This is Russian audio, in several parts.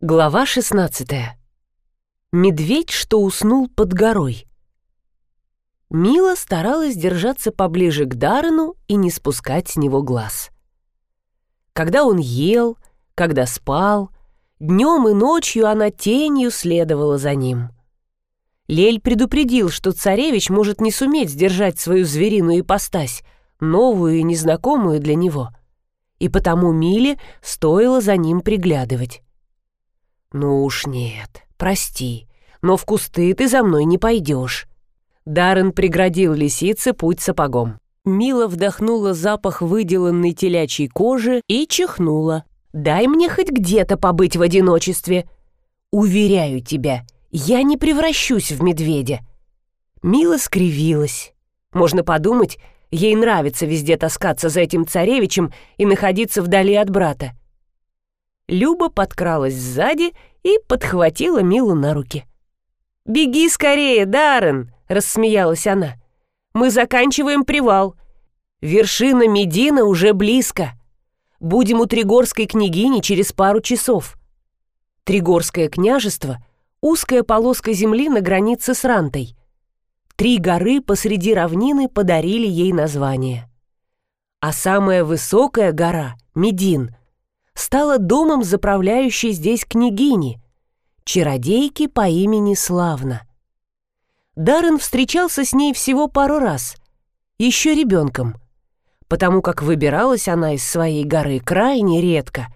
Глава 16. Медведь, что уснул под горой. Мила старалась держаться поближе к Даррену и не спускать с него глаз. Когда он ел, когда спал, днем и ночью она тенью следовала за ним. Лель предупредил, что царевич может не суметь сдержать свою звериную ипостась, новую и незнакомую для него, и потому Миле стоило за ним приглядывать. «Ну уж нет, прости, но в кусты ты за мной не пойдешь». Даррен преградил лисице путь сапогом. Мила вдохнула запах выделанной телячьей кожи и чихнула. «Дай мне хоть где-то побыть в одиночестве. Уверяю тебя, я не превращусь в медведя». Мила скривилась. Можно подумать, ей нравится везде таскаться за этим царевичем и находиться вдали от брата. Люба подкралась сзади и подхватила Милу на руки. «Беги скорее, Даррен!» — рассмеялась она. «Мы заканчиваем привал. Вершина Медина уже близко. Будем у Тригорской княгини через пару часов. Тригорское княжество — узкая полоска земли на границе с Рантой. Три горы посреди равнины подарили ей название. А самая высокая гора, Медин, стала домом заправляющей здесь княгини, чародейки по имени Славна. Даррен встречался с ней всего пару раз, еще ребенком, потому как выбиралась она из своей горы крайне редко.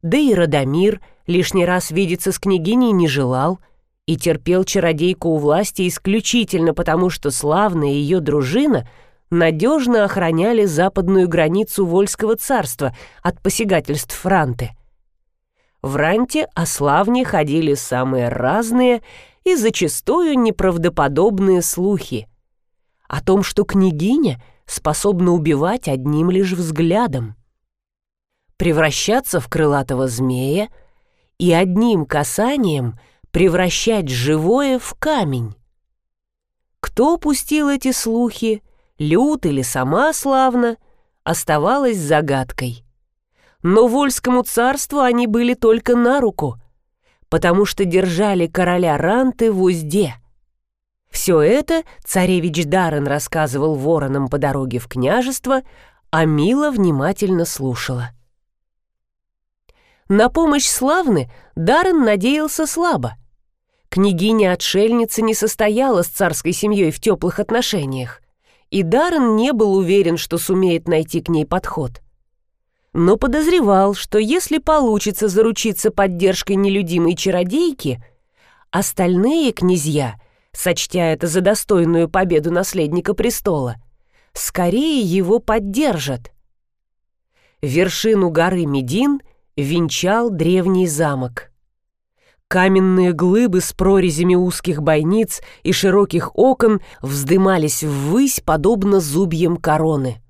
Да и Радомир лишний раз видеться с княгиней не желал и терпел чародейку у власти исключительно потому, что Славна и ее дружина — надежно охраняли западную границу Вольского царства от посягательств Франты. В Ранте о славне ходили самые разные и зачастую неправдоподобные слухи о том, что княгиня способна убивать одним лишь взглядом, превращаться в крылатого змея и одним касанием превращать живое в камень. Кто пустил эти слухи, Люд или сама славно, оставалась загадкой. Но Вольскому царству они были только на руку, потому что держали короля Ранты в узде. Все это царевич Даррен рассказывал воронам по дороге в княжество, а Мила внимательно слушала. На помощь Славны Даррен надеялся слабо. Княгиня-отшельница не состояла с царской семьей в теплых отношениях и Даррен не был уверен, что сумеет найти к ней подход. Но подозревал, что если получится заручиться поддержкой нелюдимой чародейки, остальные князья, сочтя это за достойную победу наследника престола, скорее его поддержат. Вершину горы Медин венчал древний замок. Каменные глыбы с прорезями узких бойниц и широких окон вздымались ввысь, подобно зубьям короны.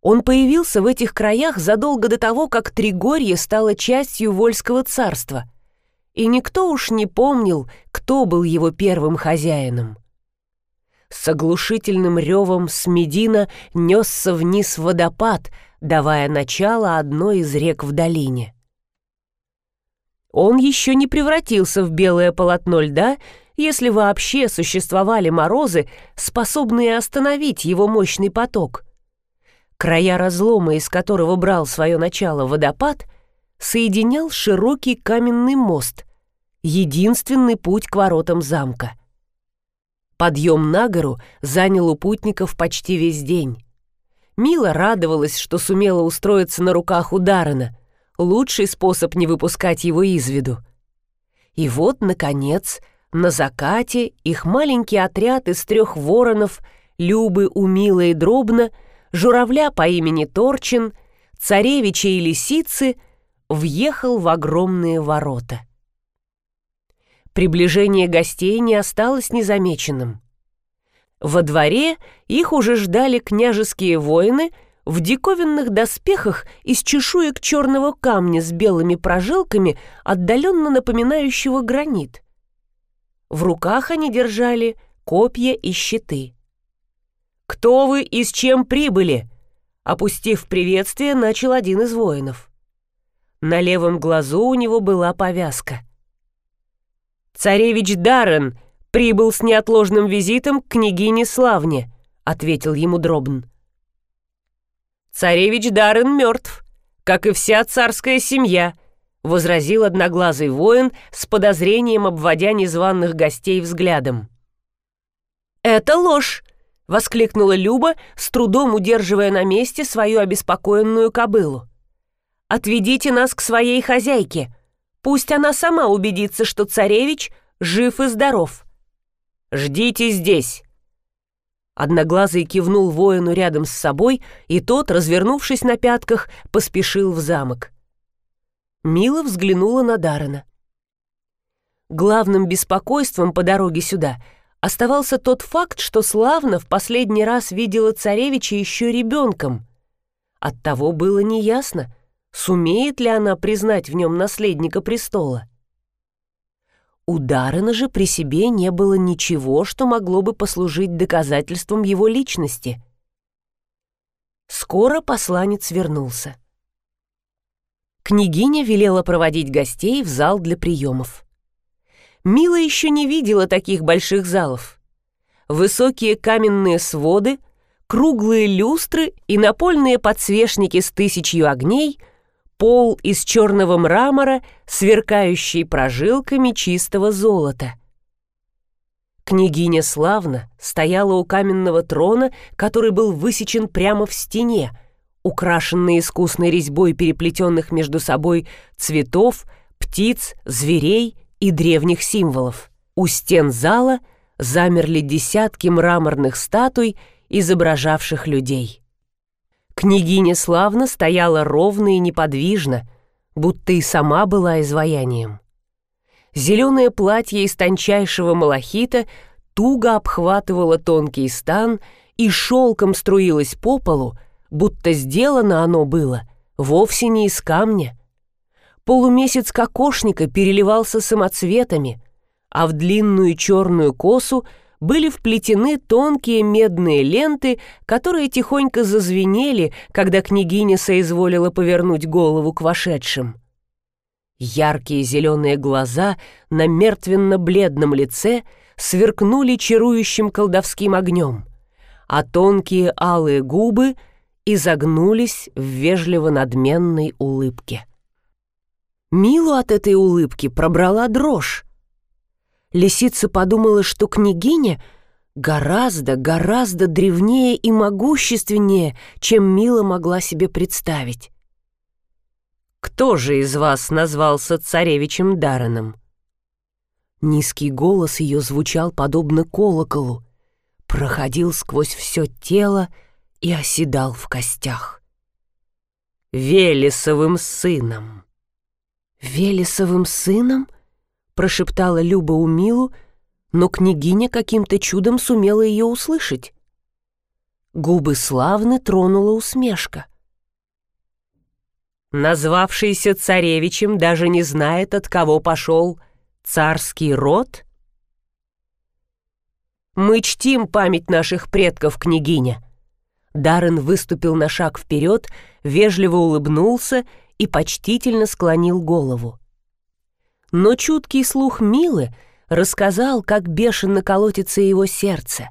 Он появился в этих краях задолго до того, как Тригорье стало частью Вольского царства, и никто уж не помнил, кто был его первым хозяином. С оглушительным ревом с Медина несся вниз водопад, давая начало одной из рек в долине. Он еще не превратился в белое полотно льда, если вообще существовали морозы, способные остановить его мощный поток. Края разлома, из которого брал свое начало водопад, соединял широкий каменный мост, единственный путь к воротам замка. Подъем на гору занял у путников почти весь день. Мила радовалась, что сумела устроиться на руках у Даррена — лучший способ не выпускать его из виду. И вот, наконец, на закате их маленький отряд из трех воронов, Любы, Умила и Дробна, журавля по имени Торчин, царевича и лисицы въехал в огромные ворота. Приближение гостей не осталось незамеченным. Во дворе их уже ждали княжеские воины — в диковинных доспехах из чешуек черного камня с белыми прожилками, отдаленно напоминающего гранит. В руках они держали копья и щиты. «Кто вы и с чем прибыли?» Опустив приветствие, начал один из воинов. На левом глазу у него была повязка. «Царевич Даррен прибыл с неотложным визитом к княгине Славне», — ответил ему Дробн. «Царевич Даррен мертв, как и вся царская семья», — возразил одноглазый воин с подозрением, обводя незваных гостей взглядом. «Это ложь!» — воскликнула Люба, с трудом удерживая на месте свою обеспокоенную кобылу. «Отведите нас к своей хозяйке. Пусть она сама убедится, что царевич жив и здоров». «Ждите здесь!» Одноглазый кивнул воину рядом с собой, и тот, развернувшись на пятках, поспешил в замок. Мила взглянула на Дарана. Главным беспокойством по дороге сюда оставался тот факт, что Славна в последний раз видела царевича еще ребенком. Оттого было неясно, сумеет ли она признать в нем наследника престола. У Даррена же при себе не было ничего, что могло бы послужить доказательством его личности. Скоро посланец вернулся. Княгиня велела проводить гостей в зал для приемов. Мила еще не видела таких больших залов. Высокие каменные своды, круглые люстры и напольные подсвечники с тысячью огней, пол из черного мрамора, сверкающий прожилками чистого золота. Княгиня Славна стояла у каменного трона, который был высечен прямо в стене, украшенный искусной резьбой переплетенных между собой цветов, птиц, зверей и древних символов. У стен зала замерли десятки мраморных статуй, изображавших людей. Княгиня славно стояла ровно и неподвижно, будто и сама была изваянием. Зеленое платье из тончайшего малахита туго обхватывало тонкий стан и шелком струилось по полу, будто сделано оно было вовсе не из камня. Полумесяц кокошника переливался самоцветами, а в длинную черную косу были вплетены тонкие медные ленты, которые тихонько зазвенели, когда княгиня соизволила повернуть голову к вошедшим. Яркие зеленые глаза на мертвенно-бледном лице сверкнули чарующим колдовским огнем, а тонкие алые губы — изогнулись в вежливо-надменной улыбке. Милу от этой улыбки пробрала дрожь. Лисица подумала, что княгиня гораздо, гораздо древнее и могущественнее, чем Мила могла себе представить. «Кто же из вас назвался царевичем Дараном?» Низкий голос ее звучал подобно колоколу, проходил сквозь все тело, и оседал в костях. «Велесовым сыном!» «Велесовым сыном?» — прошептала Люба Умилу, но княгиня каким-то чудом сумела ее услышать. Губы славны тронула усмешка. Назвавшийся царевичем даже не знает, от кого пошел царский род? Мы чтим память наших предков, княгиня, Даррен выступил на шаг вперед, вежливо улыбнулся и почтительно склонил голову. Но чуткий слух Милы рассказал, как бешено колотится его сердце.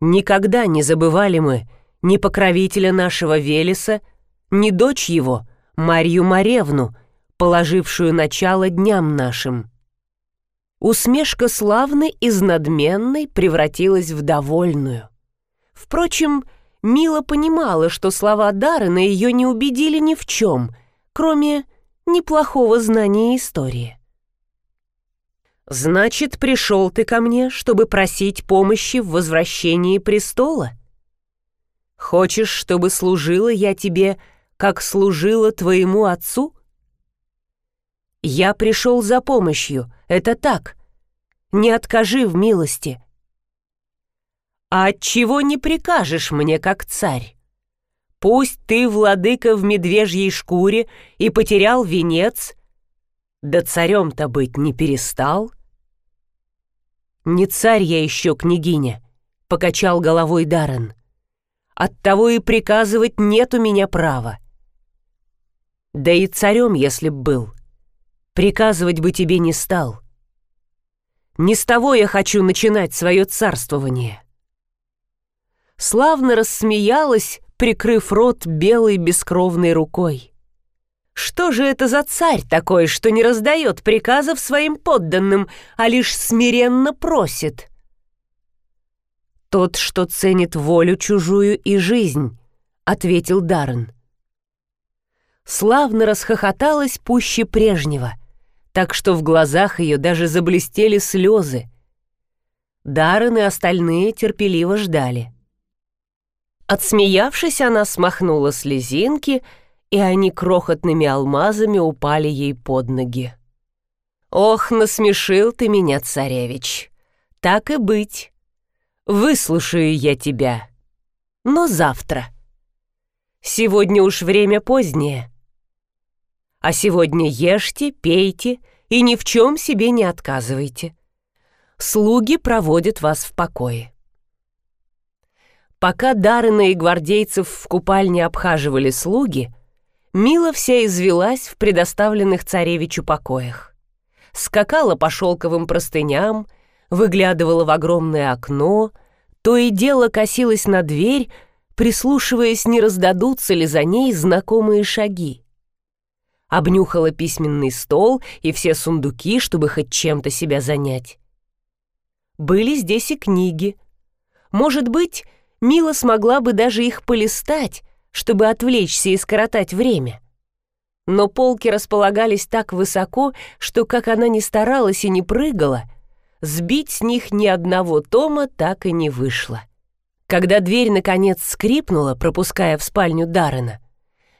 Никогда не забывали мы ни покровителя нашего Велеса, ни дочь его, Марью Маревну, положившую начало дням нашим. Усмешка славной из надменной превратилась в довольную. Впрочем, Мила понимала, что слова Даррена ее не убедили ни в чем, кроме неплохого знания истории. «Значит, пришел ты ко мне, чтобы просить помощи в возвращении престола? Хочешь, чтобы служила я тебе, как служила твоему отцу?» «Я пришел за помощью, это так. Не откажи в милости. А отчего не прикажешь мне, как царь? Пусть ты владыка в медвежьей шкуре и потерял венец, да царем-то быть не перестал. Не царь я еще, княгиня, — покачал головой Даррен. Оттого и приказывать нет у меня права. Да и царем, если б был. Приказывать бы тебе не стал. Не с того я хочу начинать свое царствование. Славно рассмеялась, прикрыв рот белой бескровной рукой. Что же это за царь такой, что не раздает приказов своим подданным, а лишь смиренно просит? Тот, что ценит волю чужую и жизнь, ответил Даррен. Славно расхохоталась пуще прежнего, так что в глазах ее даже заблестели слезы. Даррен и остальные терпеливо ждали. Отсмеявшись, она смахнула слезинки, и они крохотными алмазами упали ей под ноги. «Ох, насмешил ты меня, царевич! Так и быть. Выслушаю я тебя. Но завтра. Сегодня уж время позднее. А сегодня ешьте, пейте и ни в чем себе не отказывайте. Слуги проводят вас в покое. Пока Дарына и гвардейцев в купальне обхаживали слуги, Мила вся извелась в предоставленных царевичу покоях. Скакала по шелковым простыням, выглядывала в огромное окно, то и дело косилась на дверь, прислушиваясь, не раздадутся ли за ней знакомые шаги. Обнюхала письменный стол и все сундуки, чтобы хоть чем-то себя занять. Были здесь и книги. Может быть, Мила смогла бы даже их полистать, чтобы отвлечься и скоротать время. Но полки располагались так высоко, что, как она ни старалась и не прыгала, сбить с них ни одного тома так и не вышло. Когда дверь, наконец, скрипнула, пропуская в спальню Даррена,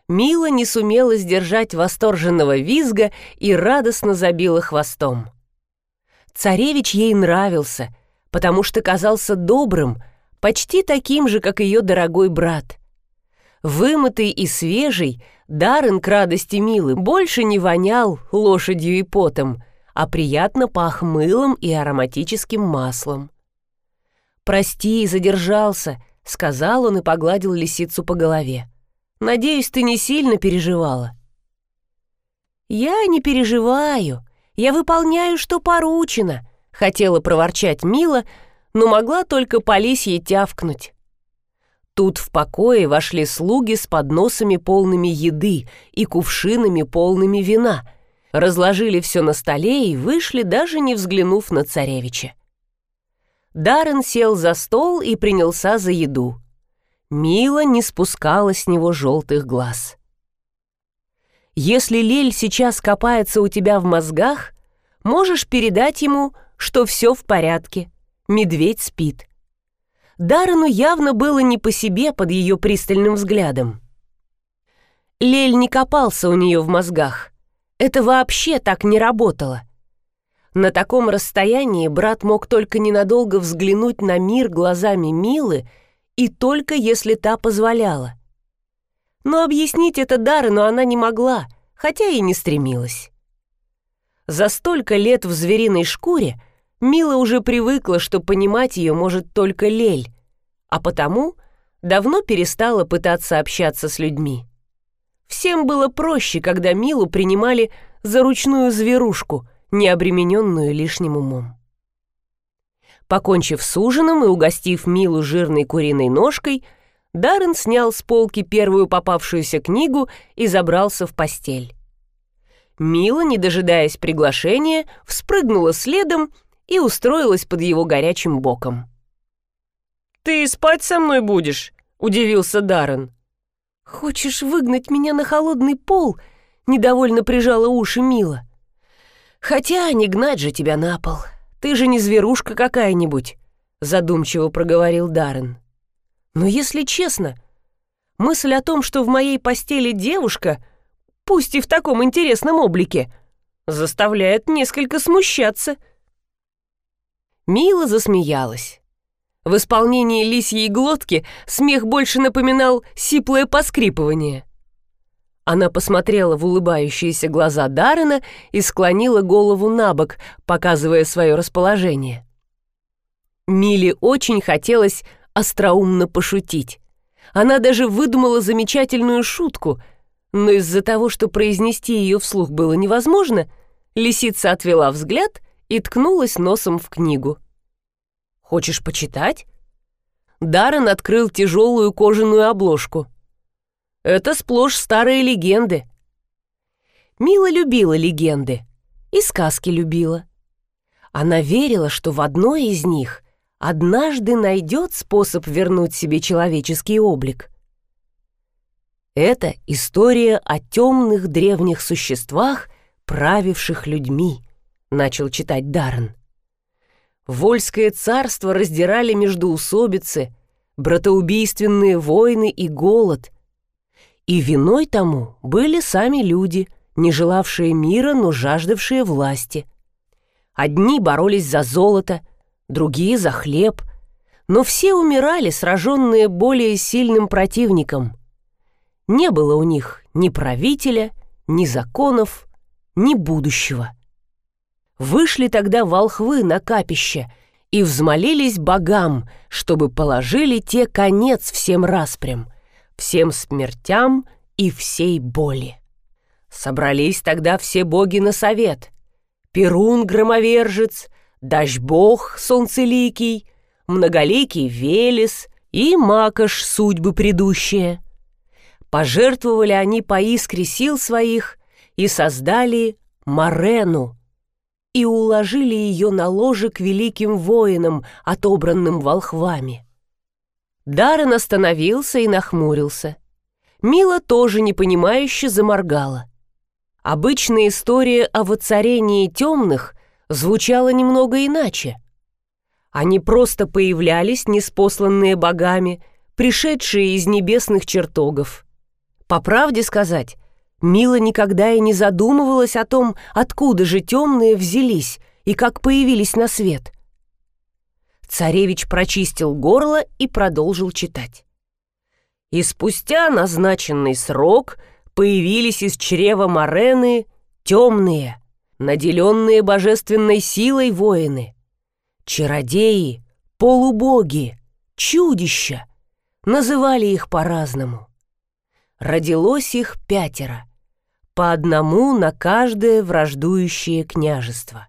Мила не сумела сдержать восторженного визга и радостно забила хвостом. Царевич ей нравился, потому что казался добрым, почти таким же, как ее дорогой брат. Вымытый и свежий, Даррен к радости Милы больше не вонял лошадью и потом, а приятно пах мылом и ароматическим маслом. «Прости, задержался», — сказал он и погладил лисицу по голове. «Надеюсь, ты не сильно переживала». «Я не переживаю. Я выполняю, что поручено», — хотела проворчать Мила, но могла только по лисье тявкнуть. Тут в покое вошли слуги с подносами полными еды и кувшинами полными вина, разложили все на столе и вышли, даже не взглянув на царевича. Даррен сел за стол и принялся за еду. Мила не спускала с него желтых глаз. «Если Лель сейчас копается у тебя в мозгах, можешь передать ему, что все в порядке», медведь спит. Даррену явно было не по себе под ее пристальным взглядом. Лель не копался у нее в мозгах. Это вообще так не работало. На таком расстоянии брат мог только ненадолго взглянуть на мир глазами Милы и только если та позволяла. Но объяснить это Даррену она не могла, хотя и не стремилась. За столько лет в звериной шкуре – Мила уже привыкла, что понимать ее может только Лель, а потому давно перестала пытаться общаться с людьми. Всем было проще, когда Милу принимали за ручную зверушку, не обремененную лишним умом. Покончив с ужином и угостив Милу жирной куриной ножкой, Даррен снял с полки первую попавшуюся книгу и забрался в постель. Мила, не дожидаясь приглашения, вспрыгнула следом и устроилась под его горячим боком. «Ты спать со мной будешь?» — удивился Даррен. «Хочешь выгнать меня на холодный пол?» — недовольно прижала уши Мила. «Хотя не гнать же тебя на пол. Ты же не зверушка какая-нибудь», — задумчиво проговорил Даррен. «Но если честно, мысль о том, что в моей постели девушка, пусть и в таком интересном облике, заставляет несколько смущаться». Мила засмеялась. В исполнении лисьей глотки смех больше напоминал сиплое поскрипывание. Она посмотрела в улыбающиеся глаза Даррена и склонила голову на бок, показывая свое расположение. Миле очень хотелось остроумно пошутить. Она даже выдумала замечательную шутку, Но из-за того, что произнести ее вслух было невозможно, лисица отвела взгляд и ткнулась носом в книгу. «Хочешь почитать?» Даррен открыл тяжелую кожаную обложку. «Это сплошь старые легенды». Мила любила легенды и сказки любила. Она верила, что в одной из них однажды найдет способ вернуть себе человеческий облик. Это история о темных древних существах, правивших людьми, начал читать Даррен. Вольское царство раздирали междоусобицы, братоубийственные войны и голод. И виной тому были сами люди, не желавшие мира, но жаждавшие власти. Одни боролись за золото, другие за хлеб, но все умирали, сраженные более сильным противником – не было у них ни правителя, ни законов, ни будущего. Вышли тогда волхвы на капище и взмолились богам, чтобы положили те конец всем распрям, всем смертям и всей боли. Собрались тогда все боги на совет. Перун громовержец, Дождь-бог солнцеликий, многоликий Велес и Макаш судьбы предыдущие. Пожертвовали они по искре сил своих и создали Марену и уложили ее на ложе к великим воинам, отобранным волхвами. Даррен остановился и нахмурился. Мила тоже непонимающе заморгала. Обычная история о воцарении темных звучала немного иначе. Они просто появлялись, неспосланные богами, пришедшие из небесных чертогов. По правде сказать, Мила никогда и не задумывалась о том, откуда же темные взялись и как появились на свет. Царевич прочистил горло и продолжил читать. И спустя назначенный срок появились из чрева Морены темные, наделенные божественной силой воины, чародеи, полубоги, чудища, называли их по-разному родилось их пятеро, по одному на каждое враждующее княжество.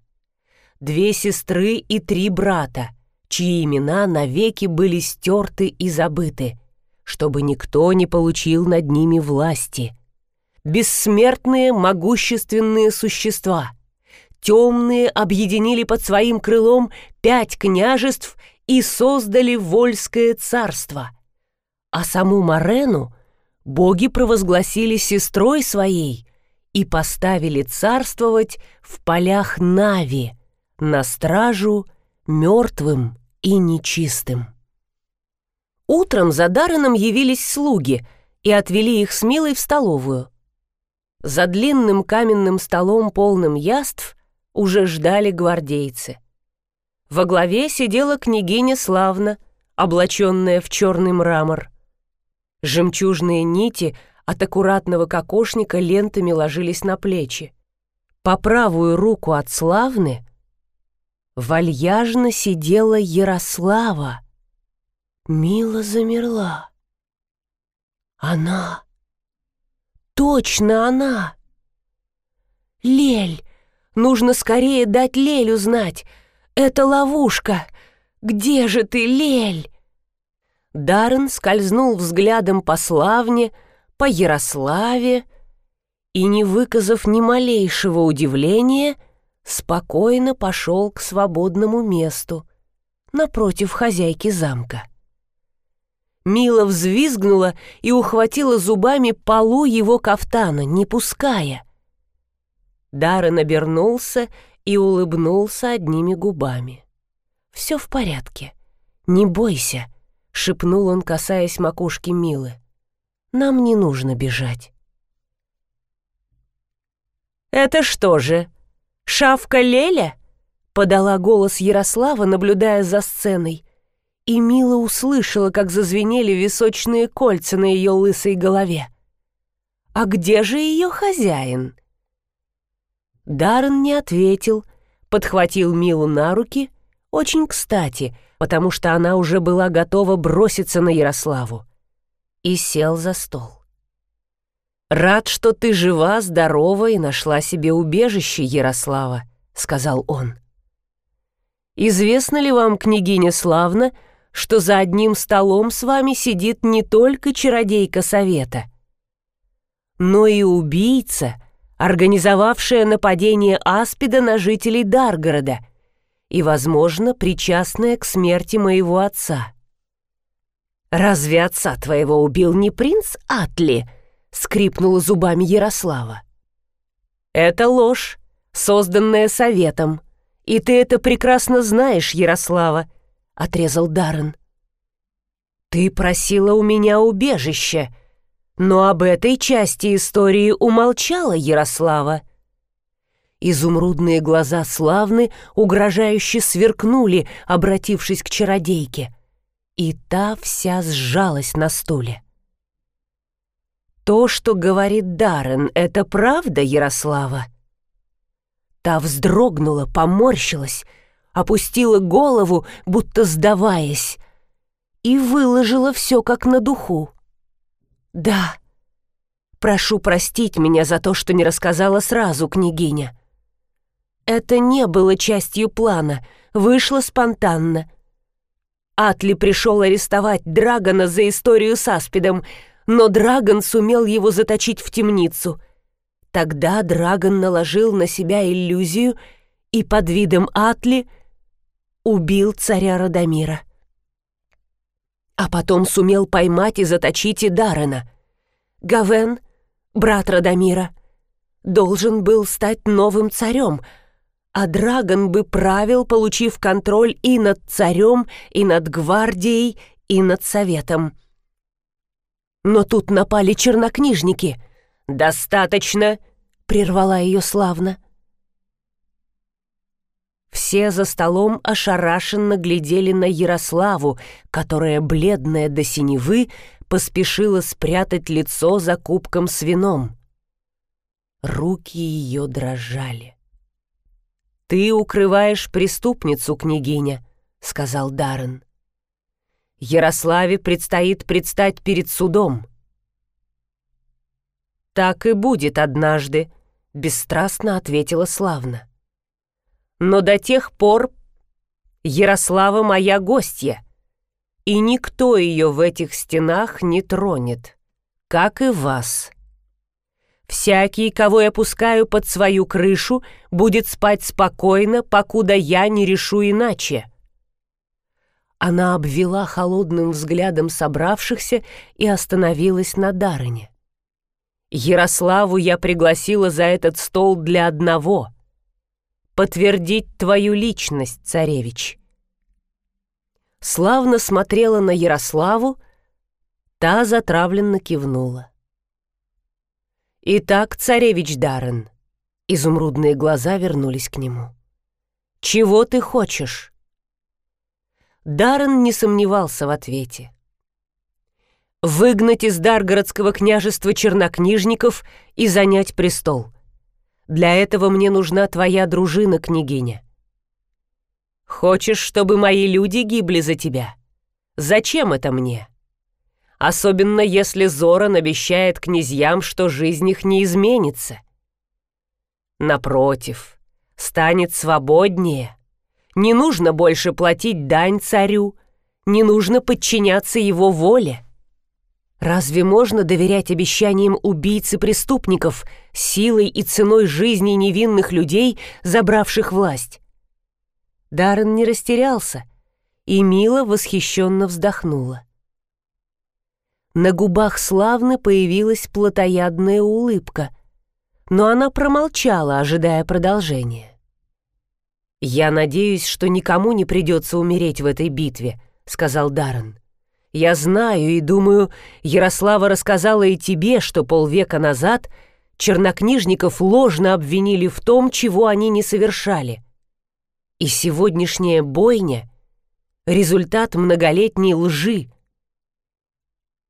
Две сестры и три брата, чьи имена навеки были стерты и забыты, чтобы никто не получил над ними власти. Бессмертные могущественные существа. Темные объединили под своим крылом пять княжеств и создали Вольское царство. А саму Марену боги провозгласили сестрой своей и поставили царствовать в полях Нави, на стражу мертвым и нечистым. Утром за Дарреном явились слуги и отвели их с Милой в столовую. За длинным каменным столом, полным яств, уже ждали гвардейцы. Во главе сидела княгиня Славна, облаченная в черный мрамор – Жемчужные нити от аккуратного кокошника лентами ложились на плечи. По правую руку от Славны вальяжно сидела Ярослава. Мила замерла. Она! Точно она! Лель! Нужно скорее дать Лелю знать! Это ловушка! Где же ты, Лель? Даррен скользнул взглядом по Славне, по Ярославе и, не выказав ни малейшего удивления, спокойно пошел к свободному месту, напротив хозяйки замка. Мила взвизгнула и ухватила зубами полу его кафтана, не пуская. Даррен обернулся и улыбнулся одними губами. «Все в порядке. Не бойся шепнул он, касаясь макушки Милы. Нам не нужно бежать. Это что же, шавка Леля? подала голос Ярослава, наблюдая за сценой. И Мила услышала, как зазвенели височные кольца на ее лысой голове. «А где же ее хозяин?» Даррен не ответил, подхватил Милу на руки, очень кстати, потому что она уже была готова броситься на Ярославу, и сел за стол. «Рад, что ты жива, здорова и нашла себе убежище, Ярослава», — сказал он. «Известно ли вам, княгиня Славна, что за одним столом с вами сидит не только чародейка совета, но и убийца, организовавшая нападение Аспида на жителей Даргорода и, возможно, причастная к смерти моего отца?» «Разве отца твоего убил не принц Атли?» скрипнула зубами Ярослава. «Это ложь, созданная советом. И ты это прекрасно знаешь, Ярослава», — отрезал Даррен. «Ты просила у меня убежище, но об этой части истории умолчала Ярослава». Изумрудные глаза Славны угрожающе сверкнули, обратившись к чародейке, и та вся сжалась на стуле. «То, что говорит Даррен, это правда, Ярослава?» Та вздрогнула, поморщилась, опустила голову, будто сдаваясь, и выложила все как на духу. «Да, прошу простить меня за то, что не рассказала сразу, княгиня. Это не было частью плана, вышло спонтанно. Атли пришел арестовать Драгона за историю с Аспидом, но Драгон сумел его заточить в темницу. Тогда Драгон наложил на себя иллюзию и под видом Атли убил царя Радомира. А потом сумел поймать и заточить и Дарена. Гавен, брат Радомира, должен был стать новым царем, а Драгон бы правил, получив контроль и над царем, и над гвардией, и над советом. Но тут напали чернокнижники. «Достаточно!» — прервала ее славно. Все за столом ошарашенно глядели на Ярославу, которая, бледная до синевы, поспешила спрятать лицо за кубком с вином. Руки ее дрожали. «Ты укрываешь преступницу, княгиня», — сказал Даррен. Ярославе предстоит предстать перед судом. «Так и будет однажды», — бесстрастно ответила Славна. «Но до тех пор Ярослава моя гостья, и никто ее в этих стенах не тронет, как и вас. Всякий, кого я пускаю под свою крышу, будет спать спокойно, покуда я не решу иначе». Она обвела холодным взглядом собравшихся и остановилась на Дарыне. «Ярославу я пригласила за этот стол для одного — подтвердить твою личность, царевич». Славно смотрела на Ярославу, та затравленно кивнула. «Итак, царевич Даррен», — изумрудные глаза вернулись к нему, — «чего ты хочешь?» Даррен не сомневался в ответе. «Выгнать из Даргородского княжества чернокнижников и занять престол. Для этого мне нужна твоя дружина, княгиня. Хочешь, чтобы мои люди гибли за тебя? Зачем это мне? Особенно если Зоран обещает князьям, что жизнь их не изменится. Напротив, станет свободнее» Не нужно больше платить дань царю, не нужно подчиняться его воле. Разве можно доверять обещаниям убийц и преступников, силой и ценой жизни невинных людей, забравших власть? Даррен не растерялся, и Мила восхищенно вздохнула. На губах Славны появилась плотоядная улыбка, но она промолчала, ожидая продолжения. «Я надеюсь, что никому не придется умереть в этой битве», — сказал Даррен. «Я знаю и думаю, Ярослава рассказала и тебе, что полвека назад чернокнижников ложно обвинили в том, чего они не совершали. И сегодняшняя бойня — результат многолетней лжи.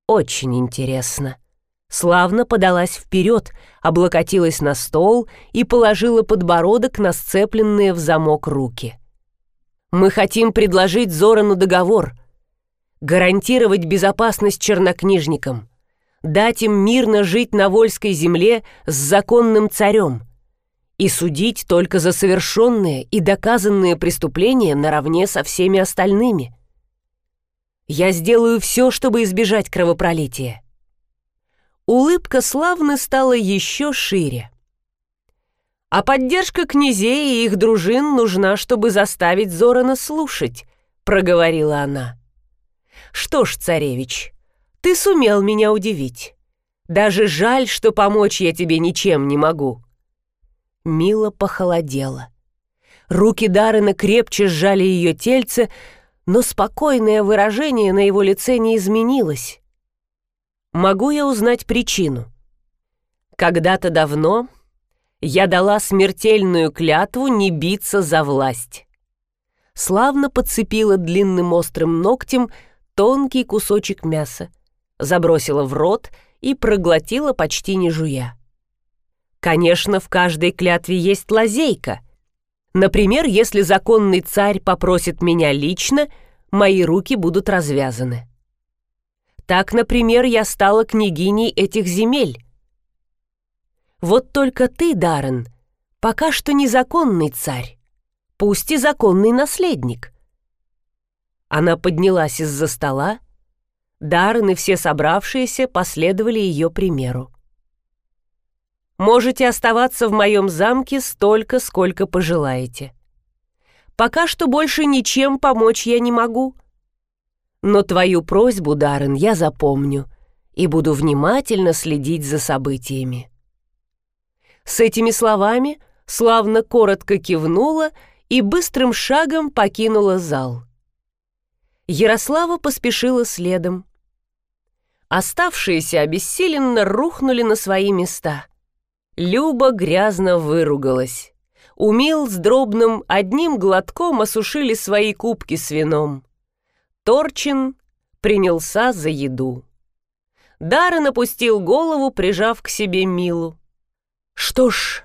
Очень интересно» славно подалась вперед, облокотилась на стол и положила подбородок на сцепленные в замок руки. «Мы хотим предложить Зорану договор, гарантировать безопасность чернокнижникам, дать им мирно жить на вольской земле с законным царем и судить только за совершенные и доказанные преступления наравне со всеми остальными. Я сделаю все, чтобы избежать кровопролития. Улыбка славны стала еще шире. А поддержка князей и их дружин нужна, чтобы заставить Зорана слушать, проговорила она. Что ж, царевич, ты сумел меня удивить. Даже жаль, что помочь я тебе ничем не могу. Мила похолодела. Руки Дарына крепче сжали ее тельце, но спокойное выражение на его лице не изменилось. Могу я узнать причину? Когда-то давно я дала смертельную клятву не биться за власть. Славно подцепила длинным острым ногтем тонкий кусочек мяса, забросила в рот и проглотила почти не жуя. Конечно, в каждой клятве есть лазейка. Например, если законный царь попросит меня лично, мои руки будут развязаны. Так, например, я стала княгиней этих земель. Вот только ты, Даррен, пока что незаконный царь, пусть и законный наследник. Она поднялась из-за стола, Даррен и все собравшиеся последовали ее примеру. Можете оставаться в моем замке столько, сколько пожелаете. Пока что больше ничем помочь я не могу. Но твою просьбу, Даррен, я запомню и буду внимательно следить за событиями. С этими словами славно коротко кивнула и быстрым шагом покинула зал. Ярослава поспешила следом. Оставшиеся обессиленно рухнули на свои места — Люба грязно выругалась. Умил с дробным одним глотком осушили свои кубки с вином. Торчин принялся за еду. Даррен опустил голову, прижав к себе Милу. «Что ж,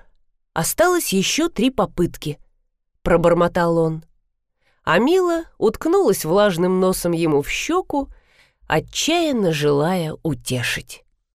осталось еще три попытки», — пробормотал он. А Мила уткнулась влажным носом ему в щеку, отчаянно желая утешить.